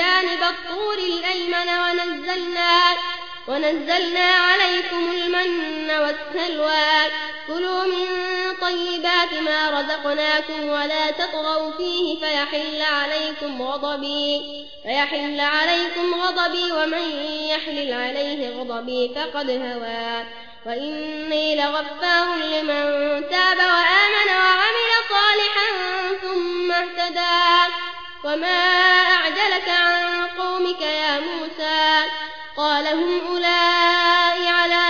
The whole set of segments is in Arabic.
جانب الطور الأيمن ونزلنا, ونزلنا عليكم المن والسلوى. كلوا من طيبات ما رزقناكم ولا تطغوا فيه فيحل عليكم غضبي فيحل عليكم غضبي ومن يحلل عليه غضبي فقد هوى. وإني لغفار لمن تاب وآمن وعمل صالحا ثم اهتدى. وما أعجلك عن قومك يا قال هم أولئي على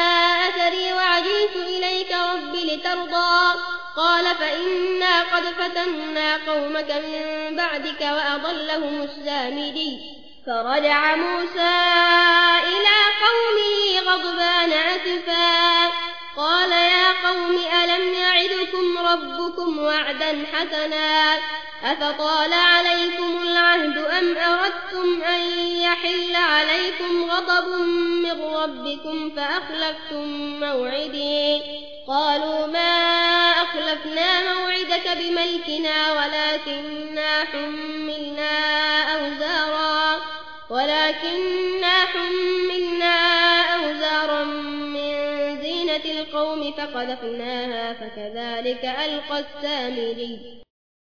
أثري وعجلت إليك رب لترضى قال فإنا قد فتنا قومك من بعدك وأضلهم السامدي فرجع موسى إلى قومه غضبان أسفا قال يا قوم ألم يعدكم ربكم وعدا حسنا أفطال عليكم العهد أم أردتم أن يحل عليكم غضب من ربكم فأخلفتم موعدي. قالوا ما أخلفنا موعدك بملكنا ولكننا حملنا أوزارا. ولكننا حملنا أوزارا من زينة القوم فقذفناها فكذلك ألقى السامري.